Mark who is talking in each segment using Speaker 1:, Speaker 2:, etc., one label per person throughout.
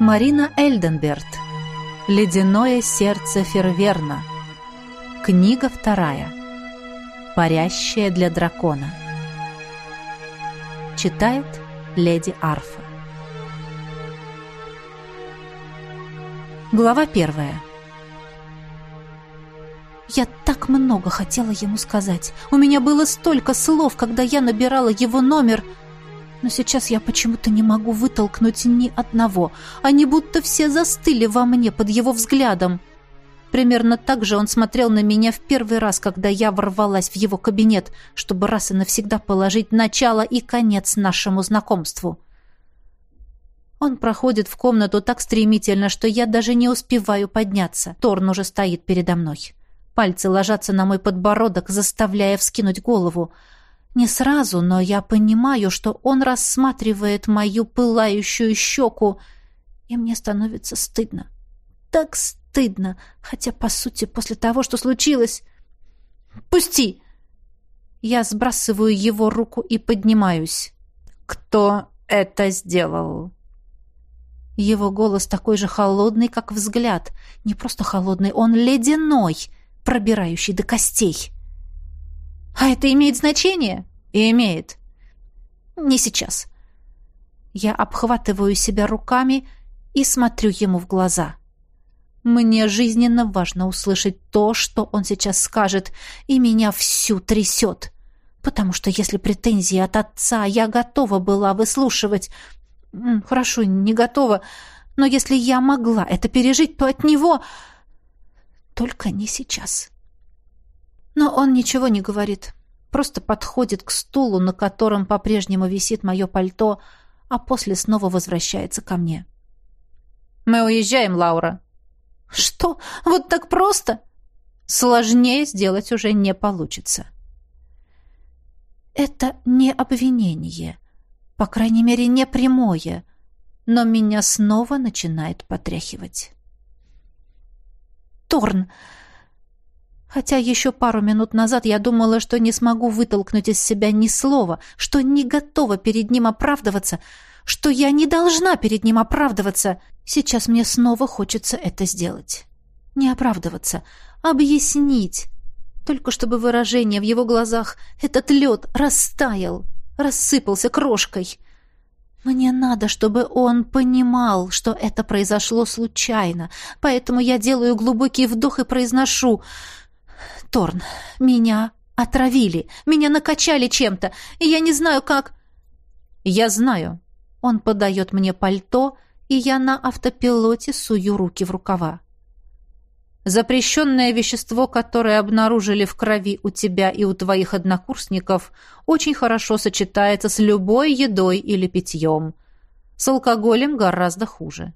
Speaker 1: Марина Эльденберт. Ледяное сердце Ферверна. Книга вторая. Парящая для дракона. Читает леди Арфа. Глава первая. Я так много хотела ему сказать. У меня было столько слов, когда я набирала его номер, но сейчас я почему-то не могу вытолкнуть ни одного. Они будто все застыли во мне под его взглядом. Примерно так же он смотрел на меня в первый раз, когда я ворвалась в его кабинет, чтобы раз и навсегда положить начало и конец нашему знакомству. Он проходит в комнату так стремительно, что я даже не успеваю подняться. Торн уже стоит передо мной. Пальцы ложатся на мой подбородок, заставляя вскинуть голову. Не сразу, но я понимаю, что он рассматривает мою пылающую щеку, и мне становится стыдно. Так стыдно, хотя, по сути, после того, что случилось... «Пусти!» Я сбрасываю его руку и поднимаюсь. «Кто это сделал?» Его голос такой же холодный, как взгляд. Не просто холодный, он ледяной, пробирающий до костей. «А это имеет значение?» «И имеет». «Не сейчас». Я обхватываю себя руками и смотрю ему в глаза. Мне жизненно важно услышать то, что он сейчас скажет, и меня всю трясет. Потому что если претензии от отца я готова была выслушивать... Хорошо, не готова, но если я могла это пережить, то от него... Только не сейчас. Но он ничего не говорит. Просто подходит к стулу, на котором по-прежнему висит мое пальто, а после снова возвращается ко мне. «Мы уезжаем, Лаура». «Что? Вот так просто?» «Сложнее сделать уже не получится». Это не обвинение, по крайней мере, не прямое, но меня снова начинает потряхивать. «Торн!» Хотя еще пару минут назад я думала, что не смогу вытолкнуть из себя ни слова, что не готова перед ним оправдываться, что я не должна перед ним оправдываться. Сейчас мне снова хочется это сделать. Не оправдываться, объяснить. Только чтобы выражение в его глазах, этот лед растаял, рассыпался крошкой. Мне надо, чтобы он понимал, что это произошло случайно, поэтому я делаю глубокий вдох и произношу Торн, меня отравили, меня накачали чем-то, и я не знаю, как...» «Я знаю». Он подает мне пальто, и я на автопилоте сую руки в рукава. Запрещенное вещество, которое обнаружили в крови у тебя и у твоих однокурсников, очень хорошо сочетается с любой едой или питьем. С алкоголем гораздо хуже.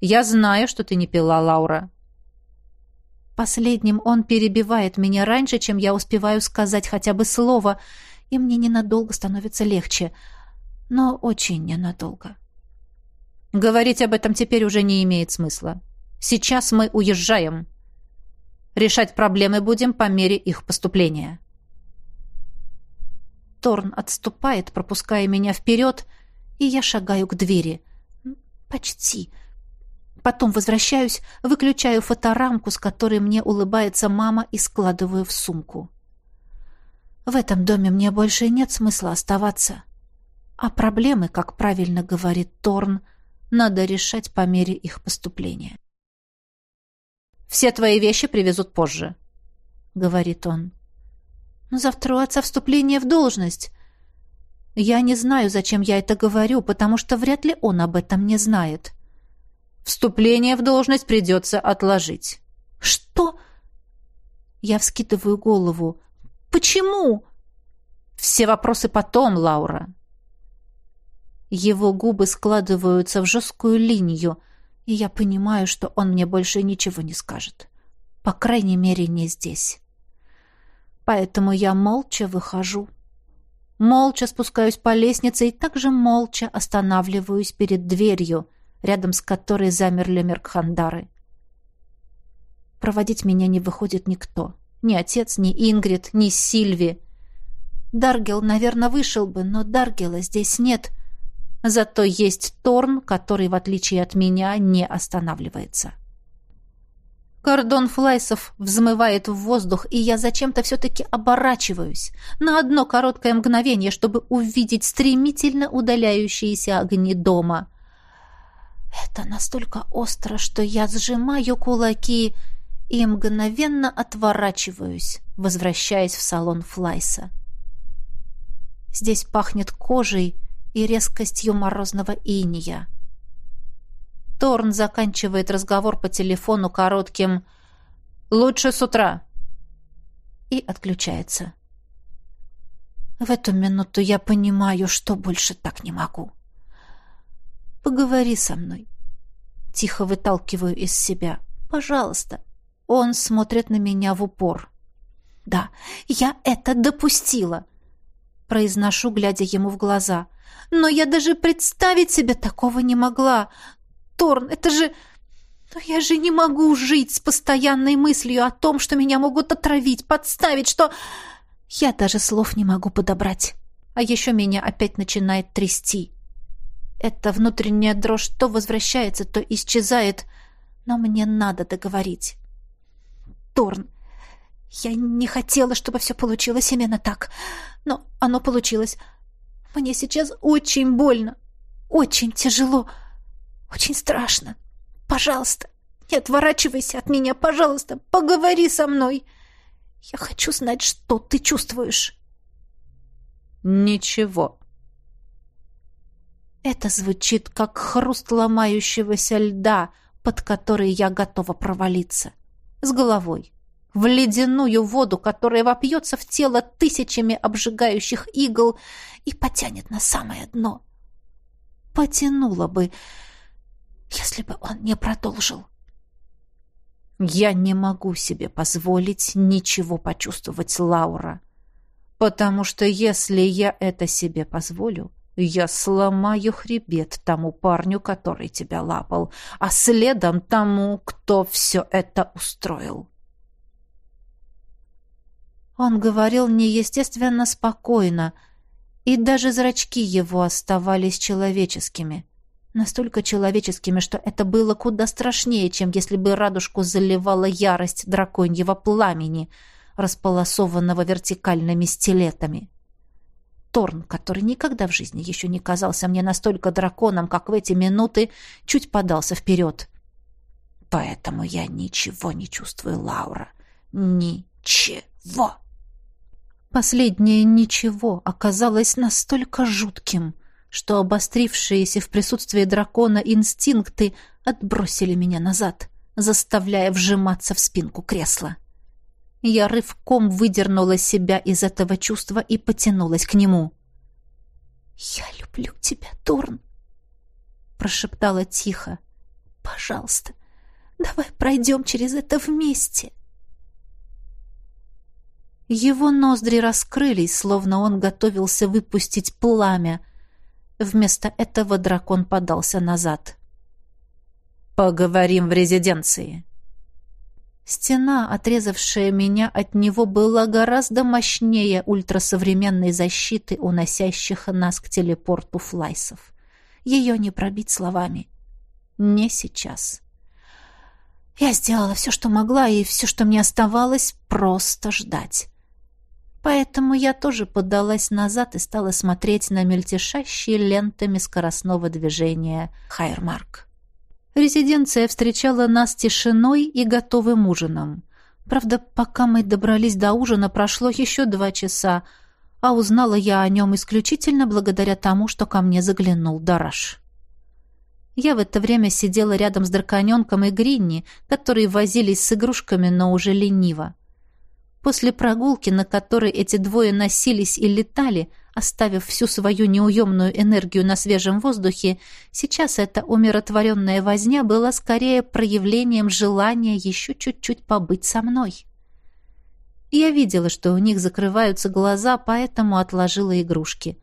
Speaker 1: Я знаю, что ты не пила, Лаура. Последним он перебивает меня раньше, чем я успеваю сказать хотя бы слово, и мне ненадолго становится легче, но очень ненадолго. Говорить об этом теперь уже не имеет смысла. Сейчас мы уезжаем. Решать проблемы будем по мере их поступления. Торн отступает, пропуская меня вперед, и я шагаю к двери. Почти. Потом возвращаюсь, выключаю фоторамку, с которой мне улыбается мама, и складываю в сумку. В этом доме мне больше нет смысла оставаться. А проблемы, как правильно говорит Торн, надо решать по мере их поступления. «Все твои вещи привезут позже», — говорит он. «Но завтра у отца вступление в должность. Я не знаю, зачем я это говорю, потому что вряд ли он об этом не знает». Вступление в должность придется отложить». «Что?» Я вскидываю голову. «Почему?» «Все вопросы потом, Лаура». Его губы складываются в жесткую линию, и я понимаю, что он мне больше ничего не скажет. По крайней мере, не здесь. Поэтому я молча выхожу. Молча спускаюсь по лестнице и также молча останавливаюсь перед дверью — рядом с которой замерли Меркхандары. Проводить меня не выходит никто. Ни отец, ни Ингрид, ни Сильви. Даргел, наверное, вышел бы, но Даргела здесь нет. Зато есть Торн, который, в отличие от меня, не останавливается. Кордон флайсов взмывает в воздух, и я зачем-то все-таки оборачиваюсь на одно короткое мгновение, чтобы увидеть стремительно удаляющиеся огни дома. Это настолько остро, что я сжимаю кулаки и мгновенно отворачиваюсь, возвращаясь в салон Флайса. Здесь пахнет кожей и резкостью морозного иния. Торн заканчивает разговор по телефону коротким «Лучше с утра» и отключается. В эту минуту я понимаю, что больше так не могу. «Поговори со мной». Тихо выталкиваю из себя. «Пожалуйста». Он смотрит на меня в упор. «Да, я это допустила», — произношу, глядя ему в глаза. «Но я даже представить себе такого не могла. Торн, это же... Но я же не могу жить с постоянной мыслью о том, что меня могут отравить, подставить, что... Я даже слов не могу подобрать. А еще меня опять начинает трясти. Эта внутренняя дрожь то возвращается, то исчезает, но мне надо договорить. Торн, я не хотела, чтобы все получилось именно так, но оно получилось. Мне сейчас очень больно, очень тяжело. Очень страшно. Пожалуйста, не отворачивайся от меня, пожалуйста, поговори со мной. Я хочу знать, что ты чувствуешь.
Speaker 2: Ничего.
Speaker 1: Это звучит как хруст ломающегося льда, под который я готова провалиться. С головой. В ледяную воду, которая вопьется в тело тысячами обжигающих игл и потянет на самое дно. Потянула бы, если бы он не продолжил.
Speaker 2: Я не могу себе позволить ничего почувствовать, Лаура, потому что если я это себе позволю, я сломаю хребет тому парню, который тебя лапал, а следом тому, кто все это устроил.
Speaker 1: Он говорил неестественно спокойно, и даже зрачки его оставались человеческими. Настолько человеческими, что это было куда страшнее, чем если бы радужку заливала ярость драконьего пламени, располосованного вертикальными стилетами. Торн, который никогда в жизни еще не казался мне настолько драконом, как в эти минуты, чуть подался вперед. Поэтому я ничего не чувствую, Лаура. Ничего. Последнее «ничего» оказалось настолько жутким, что обострившиеся в присутствии дракона инстинкты отбросили меня назад, заставляя вжиматься в спинку кресла. Я рывком выдернула себя из этого чувства и потянулась к нему. «Я люблю тебя, Торн», — прошептала тихо. «Пожалуйста, давай пройдем через это вместе». Его ноздри раскрылись, словно он готовился выпустить пламя, Вместо этого дракон подался назад.
Speaker 2: «Поговорим в резиденции».
Speaker 1: Стена, отрезавшая меня от него, была гораздо мощнее ультрасовременной защиты, уносящих нас к телепорту флайсов. Ее не пробить словами. Не сейчас. Я сделала все, что могла, и все, что мне оставалось, просто ждать. Поэтому я тоже поддалась назад и стала смотреть на мельтешащие лентами скоростного движения Хайермарк. Резиденция встречала нас тишиной и готовым ужином. Правда, пока мы добрались до ужина, прошло еще два часа, а узнала я о нем исключительно благодаря тому, что ко мне заглянул Дараш. Я в это время сидела рядом с драконенком и Гринни, которые возились с игрушками, но уже лениво. После прогулки, на которой эти двое носились и летали, оставив всю свою неуемную энергию на свежем воздухе, сейчас эта умиротворенная возня была скорее проявлением желания еще чуть-чуть побыть со мной. Я видела, что у них закрываются глаза, поэтому отложила игрушки.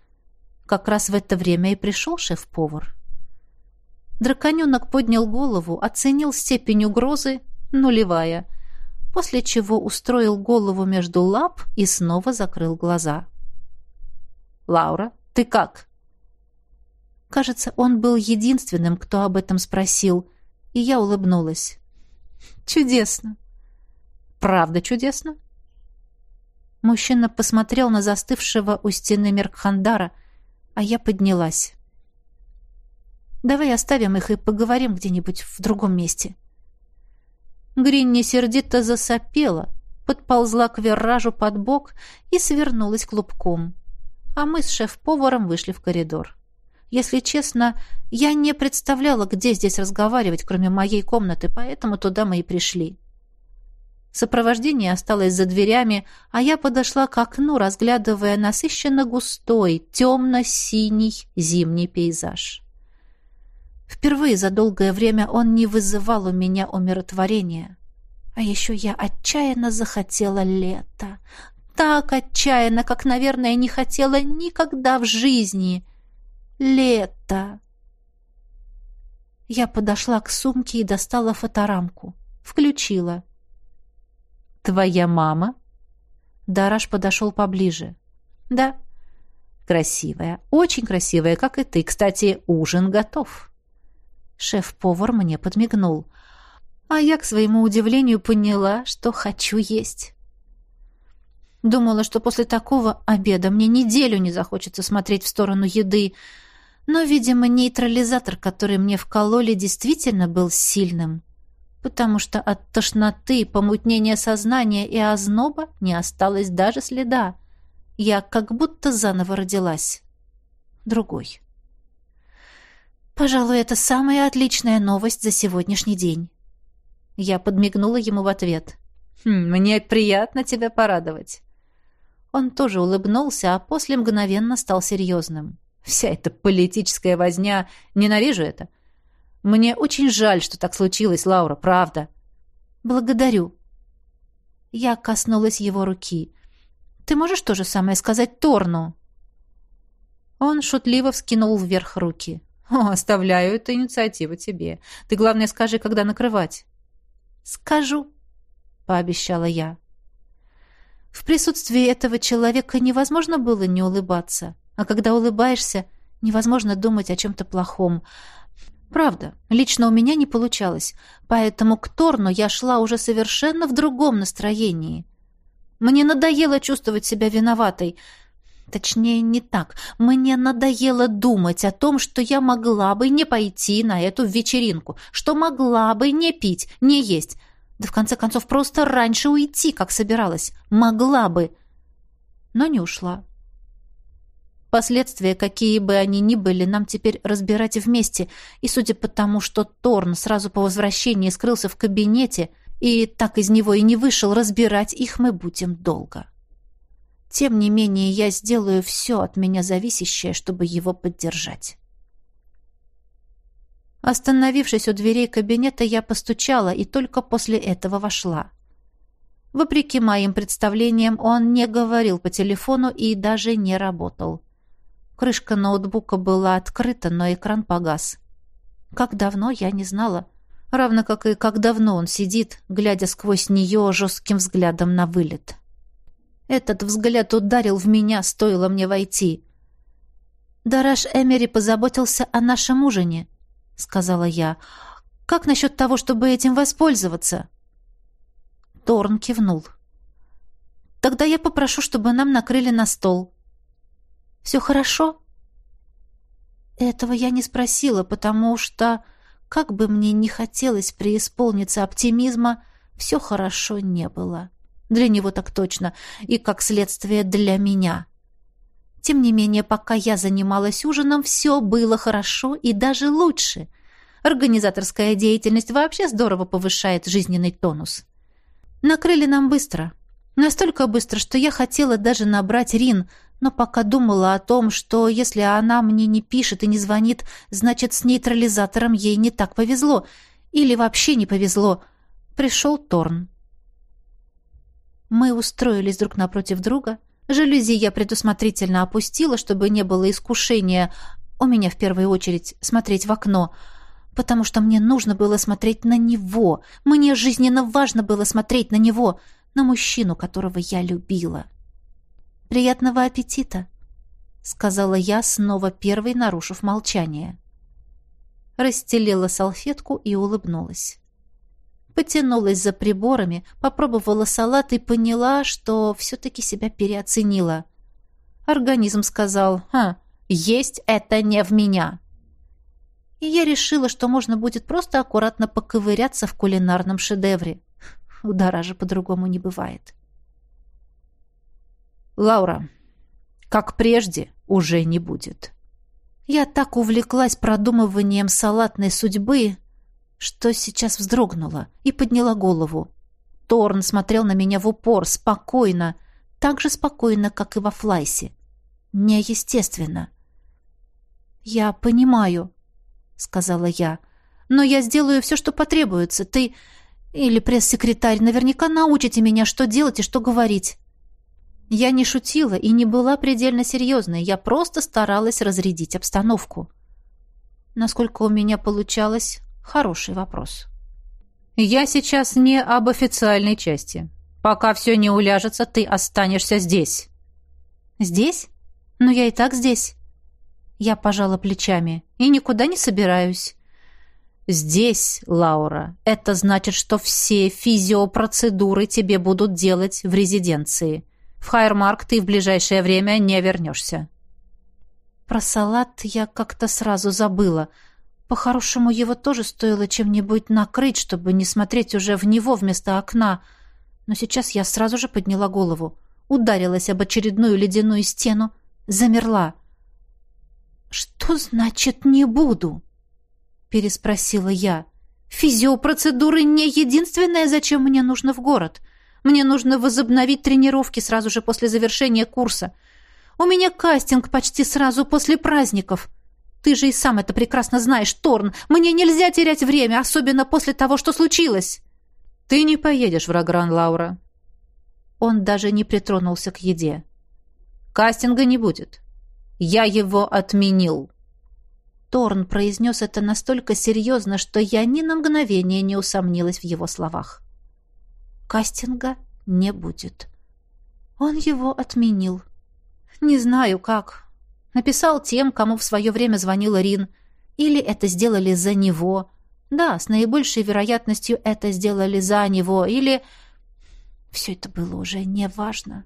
Speaker 1: Как раз в это время и пришел шеф-повар. Драконенок поднял голову, оценил степень угрозы, нулевая — после чего устроил голову между лап и снова закрыл глаза.
Speaker 2: «Лаура, ты как?»
Speaker 1: Кажется, он был единственным, кто об этом спросил, и я улыбнулась. «Чудесно!» «Правда чудесно?» Мужчина посмотрел на застывшего у стены Меркхандара, а я поднялась. «Давай оставим их и поговорим где-нибудь в другом месте». Гринни сердито засопела, подползла к виражу под бок и свернулась клубком. А мы с шеф-поваром вышли в коридор. Если честно, я не представляла, где здесь разговаривать, кроме моей комнаты, поэтому туда мы и пришли. Сопровождение осталось за дверями, а я подошла к окну, разглядывая насыщенно густой, темно-синий зимний пейзаж. Впервые за долгое время он не вызывал у меня умиротворения. А еще я отчаянно захотела лета. Так отчаянно, как, наверное, не хотела никогда в жизни. Лето. Я подошла к сумке и достала фоторамку. Включила. «Твоя мама?» Дараш подошел поближе. «Да». «Красивая, очень красивая, как и ты. Кстати, ужин готов». Шеф-повар мне подмигнул. А я, к своему удивлению, поняла, что хочу есть. Думала, что после такого обеда мне неделю не захочется смотреть в сторону еды, но, видимо, нейтрализатор, который мне вкололи, действительно был сильным потому что от тошноты, помутнения сознания и озноба не осталось даже следа. Я как будто заново родилась. Другой. Пожалуй, это самая отличная новость за сегодняшний день. Я подмигнула ему в ответ. «Хм, «Мне приятно тебя порадовать». Он тоже улыбнулся, а после мгновенно стал серьезным. «Вся эта политическая возня... Ненавижу это. Мне очень жаль, что так случилось, Лаура, правда. Благодарю. Я коснулась его руки. Ты можешь то же самое сказать Торну? Он шутливо вскинул вверх руки. О, оставляю эту инициативу тебе. Ты главное скажи, когда накрывать. Скажу, пообещала я. В присутствии этого человека невозможно было не улыбаться, а когда улыбаешься, невозможно думать о чем-то плохом. Правда, лично у меня не получалось, поэтому к Торну я шла уже совершенно в другом настроении. Мне надоело чувствовать себя виноватой. Точнее, не так. Мне надоело думать о том, что я могла бы не пойти на эту вечеринку, что могла бы не пить, не есть, да в конце концов просто раньше уйти, как собиралась. Могла бы, но не ушла. Последствия, какие бы они ни были, нам теперь разбирать вместе, и судя по тому, что Торн сразу по возвращении скрылся в кабинете и так из него и не вышел, разбирать их мы будем долго. Тем не менее, я сделаю все от меня зависящее, чтобы его поддержать. Остановившись у дверей кабинета, я постучала и только после этого вошла. Вопреки моим представлениям, он не говорил по телефону и даже не работал. Крышка ноутбука была открыта, но экран погас. Как давно, я не знала. Равно как и как давно он сидит, глядя сквозь нее жестким взглядом на вылет. Этот взгляд ударил в меня, стоило мне войти. «Дараш Эмери позаботился о нашем ужине», — сказала я. «Как насчет того, чтобы этим воспользоваться?» Торн кивнул. «Тогда я попрошу, чтобы нам накрыли на стол», все хорошо?» Этого я не спросила, потому что, как бы мне ни хотелось преисполниться оптимизма, все хорошо не было. Для него так точно, и, как следствие, для меня. Тем не менее, пока я занималась ужином, все было хорошо и даже лучше. Организаторская деятельность вообще здорово повышает жизненный тонус. Накрыли нам быстро. Настолько быстро, что я хотела даже набрать Рин — но пока думала о том, что если она мне не пишет и не звонит, значит, с нейтрализатором ей не так повезло. Или вообще не повезло. Пришел Торн. Мы устроились друг напротив друга. Жалюзи я предусмотрительно опустила, чтобы не было искушения, у меня в первую очередь, смотреть в окно, потому что мне нужно было смотреть на него. Мне жизненно важно было смотреть на него, на мужчину, которого я любила. — «Приятного аппетита!» — сказала я, снова первой нарушив молчание. Расстелила салфетку и улыбнулась. Потянулась за приборами, попробовала салат и поняла, что все-таки себя переоценила. Организм сказал «Ха, есть это не в меня». И я решила, что можно будет просто аккуратно поковыряться в кулинарном шедевре. Удара же по-другому не бывает.
Speaker 2: «Лаура, как прежде, уже не будет».
Speaker 1: Я так увлеклась продумыванием салатной судьбы, что сейчас вздрогнула и подняла голову. Торн смотрел на меня в упор, спокойно, так же спокойно, как и во Флайсе. Неестественно. «Я понимаю», — сказала я, — «но я сделаю все, что потребуется. Ты или пресс-секретарь наверняка научите меня, что делать и что говорить». Я не шутила и не была предельно серьезной, я просто старалась разрядить обстановку. Насколько у меня получалось, хороший вопрос.
Speaker 2: «Я сейчас не об официальной части. Пока все не уляжется, ты останешься здесь».
Speaker 1: «Здесь? Но я и так здесь». Я пожала плечами и никуда не собираюсь.
Speaker 2: Здесь, Лаура, это значит, что все физиопроцедуры тебе будут делать в резиденции. В Хайермарк ты в ближайшее время не вернешься».
Speaker 1: Про салат я как-то сразу забыла. По-хорошему, его тоже стоило чем-нибудь накрыть, чтобы не смотреть уже в него вместо окна. Но сейчас я сразу же подняла голову, ударилась об очередную ледяную стену, замерла. «Что значит «не буду»?» — переспросила я. «Физиопроцедуры не единственное, зачем мне нужно в город. Мне нужно возобновить тренировки сразу же после завершения курса. У меня кастинг почти сразу после праздников. Ты же и сам это прекрасно знаешь, Торн. Мне нельзя терять время, особенно после того, что случилось.
Speaker 2: Ты не поедешь в Рагран, Лаура.
Speaker 1: Он даже не притронулся к еде.
Speaker 2: Кастинга не будет. Я его отменил.
Speaker 1: Торн произнес это настолько серьезно, что я ни на мгновение не усомнилась в его словах кастинга не будет. Он его отменил. Не знаю как. Написал тем, кому в свое время звонила Рин. Или это сделали за него. Да, с наибольшей вероятностью это сделали за него. Или... Все это было уже неважно.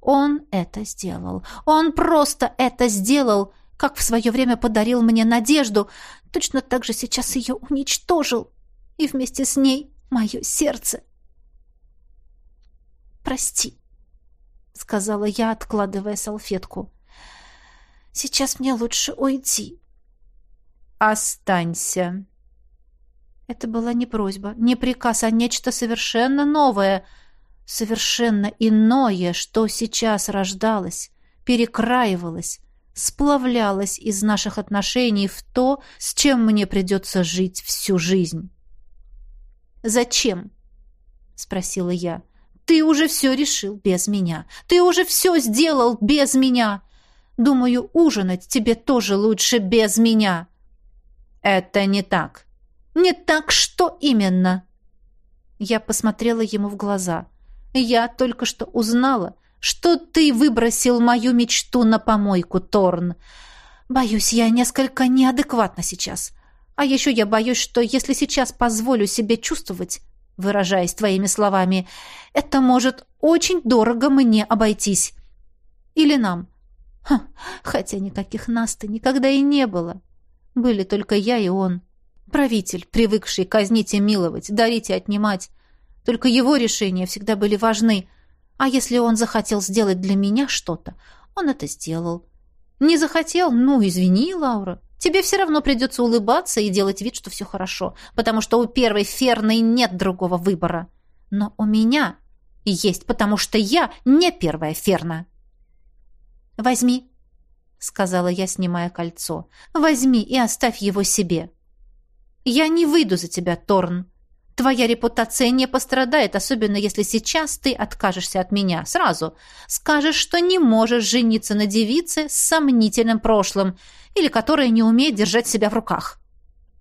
Speaker 1: Он это сделал. Он просто это сделал, как в свое время подарил мне надежду. Точно так же сейчас ее уничтожил. И вместе с ней мое сердце прости», — сказала я, откладывая салфетку. «Сейчас мне лучше уйти».
Speaker 2: «Останься».
Speaker 1: Это была не просьба, не приказ, а нечто совершенно новое, совершенно иное, что сейчас рождалось, перекраивалось, сплавлялось из наших отношений в то, с чем мне придется жить всю жизнь. «Зачем?» — спросила я. Ты уже все решил без меня. Ты уже все сделал без меня. Думаю, ужинать тебе тоже лучше без меня.
Speaker 2: Это не так.
Speaker 1: Не так что именно? Я посмотрела ему в глаза. Я только что узнала, что ты выбросил мою мечту на помойку, Торн. Боюсь, я несколько неадекватна сейчас. А еще я боюсь, что если сейчас позволю себе чувствовать, выражаясь твоими словами, это может очень дорого мне обойтись. Или нам. Ха, хотя никаких нас-то никогда и не было. Были только я и он. Правитель, привыкший казнить и миловать, дарить и отнимать. Только его решения всегда были важны. А если он захотел сделать для меня что-то, он это сделал. Не захотел? Ну, извини, Лаура. Тебе все равно придется улыбаться и делать вид, что все хорошо, потому что у первой Ферны нет другого выбора. Но у меня есть, потому что я не первая Ферна. «Возьми», — сказала я, снимая кольцо. «Возьми и оставь его себе». «Я не выйду за тебя, Торн. Твоя репутация не пострадает, особенно если сейчас ты откажешься от меня. Сразу. Скажешь, что не можешь жениться на девице с сомнительным прошлым или которая не умеет держать себя в руках.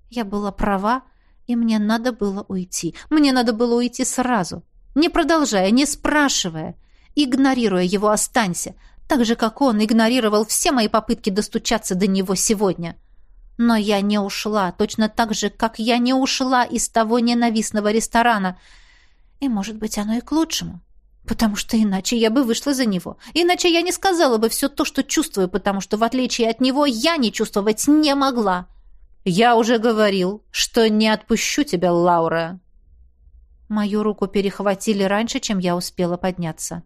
Speaker 1: Я была права, и мне надо было уйти. Мне надо было уйти сразу, не продолжая, не спрашивая. Игнорируя его, останься. Так же, как он игнорировал все мои попытки достучаться до него сегодня. Но я не ушла, точно так же, как я не ушла из того ненавистного ресторана. И, может быть, оно и к лучшему. Потому что иначе я бы вышла за него. Иначе я не сказала бы все то, что чувствую, потому что, в отличие от него, я не чувствовать не могла. «Я уже говорил, что не отпущу тебя, Лаура». Мою руку перехватили раньше, чем я успела подняться.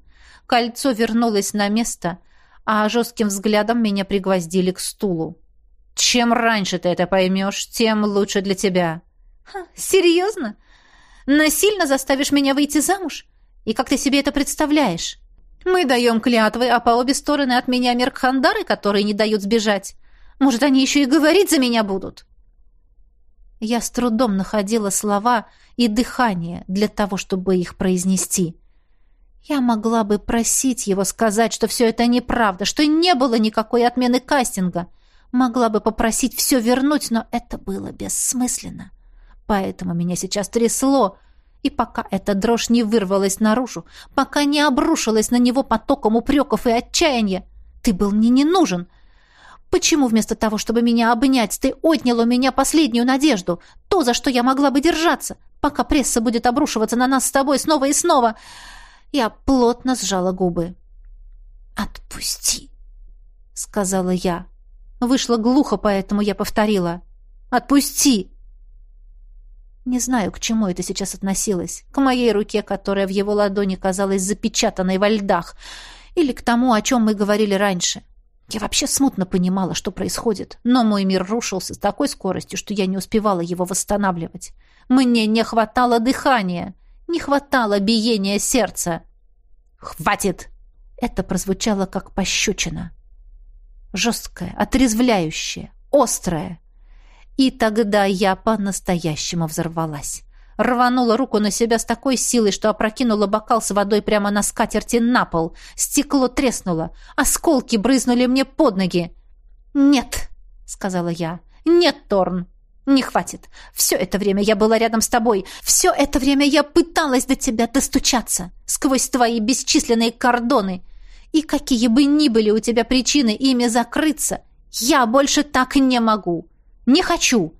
Speaker 1: Кольцо вернулось на место, а жестким взглядом меня пригвоздили к стулу. «Чем раньше ты это поймешь, тем лучше для тебя». Ха, «Серьезно? Насильно заставишь меня выйти замуж? И как ты себе это представляешь? Мы даем клятвы, а по обе стороны от меня меркхандары, которые не дают сбежать. Может, они еще и говорить за меня будут?» Я с трудом находила слова и дыхание для того, чтобы их произнести. Я могла бы просить его сказать, что все это неправда, что не было никакой отмены кастинга. Могла бы попросить все вернуть, но это было бессмысленно. Поэтому меня сейчас трясло, и пока эта дрожь не вырвалась наружу, пока не обрушилась на него потоком упреков и отчаяния, ты был мне не нужен. Почему вместо того, чтобы меня обнять, ты отнял у меня последнюю надежду, то, за что я могла бы держаться, пока пресса будет обрушиваться на нас с тобой снова и снова? Я плотно сжала губы. «Отпусти», — сказала я. Вышло глухо, поэтому я повторила. «Отпусти!» Не знаю, к чему это сейчас относилось. К моей руке, которая в его ладони казалась запечатанной во льдах, или к тому, о чем мы говорили раньше. Я вообще смутно понимала, что происходит, но мой мир рушился с такой скоростью, что я не успевала его восстанавливать. Мне не хватало дыхания, не хватало биения сердца. «Хватит!» Это прозвучало как пощечина. Жесткое, отрезвляющее, острое. И тогда я по-настоящему взорвалась. Рванула руку на себя с такой силой, что опрокинула бокал с водой прямо на скатерти на пол. Стекло треснуло. Осколки брызнули мне под ноги. «Нет», — сказала я. «Нет, Торн. Не хватит. Все это время я была рядом с тобой. Все это время я пыталась до тебя достучаться. Сквозь твои бесчисленные кордоны. И какие бы ни были у тебя причины ими закрыться, я больше так не могу. Не хочу.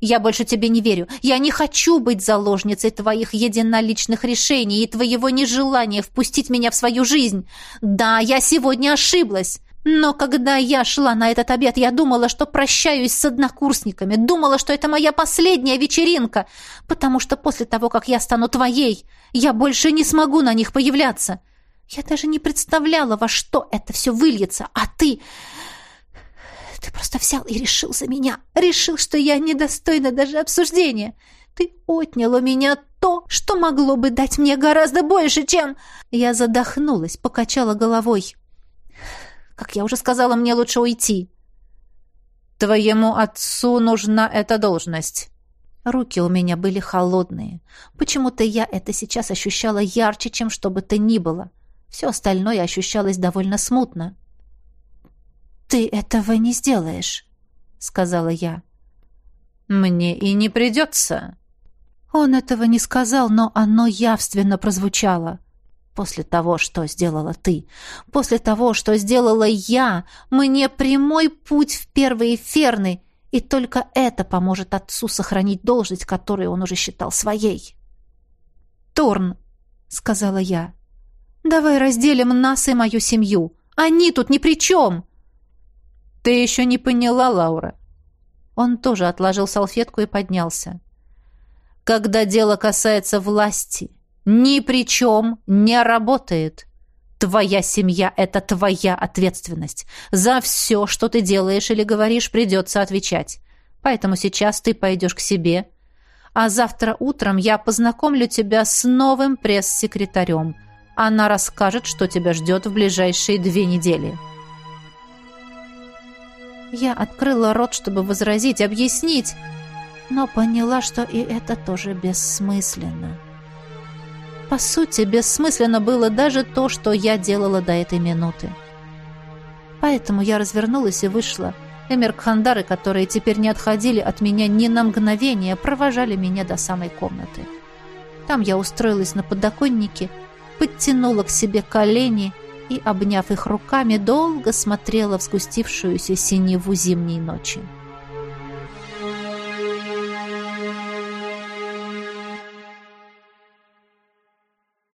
Speaker 1: Я больше тебе не верю. Я не хочу быть заложницей твоих единоличных решений и твоего нежелания впустить меня в свою жизнь. Да, я сегодня ошиблась. Но когда я шла на этот обед, я думала, что прощаюсь с однокурсниками, думала, что это моя последняя вечеринка, потому что после того, как я стану твоей, я больше не смогу на них появляться. Я даже не представляла, во что это все выльется, а ты... Ты просто взял и решил за меня. Решил, что я недостойна даже обсуждения. Ты отнял у меня то, что могло бы дать мне гораздо больше, чем... Я задохнулась, покачала головой. Как я уже сказала, мне лучше уйти. Твоему отцу нужна эта должность. Руки у меня были холодные. Почему-то я это сейчас ощущала ярче, чем что бы то ни было. Все остальное ощущалось довольно смутно. «Ты этого не сделаешь», — сказала я. «Мне и не придется». Он этого не сказал, но оно явственно прозвучало. «После того, что сделала ты, после того, что сделала я, мне прямой путь в первые ферны, и только это поможет отцу сохранить должность, которую он уже считал своей». «Торн», — сказала я, — «давай разделим нас и мою семью. Они тут ни при чем!» «Ты еще не поняла, Лаура?» Он тоже отложил салфетку и поднялся. «Когда дело касается власти, ни при чем не работает. Твоя семья — это твоя ответственность. За все, что ты делаешь или говоришь, придется отвечать. Поэтому сейчас ты пойдешь к себе, а завтра утром я познакомлю тебя с новым пресс-секретарем. Она расскажет, что тебя ждет в ближайшие две недели». Я открыла рот, чтобы возразить, объяснить, но поняла, что и это тоже бессмысленно. По сути, бессмысленно было даже то, что я делала до этой минуты. Поэтому я развернулась и вышла. Эмеркхандары, которые теперь не отходили от меня ни на мгновение, провожали меня до самой комнаты. Там я устроилась на подоконнике, подтянула к себе колени и, обняв их руками, долго смотрела в сгустившуюся синеву зимней ночи.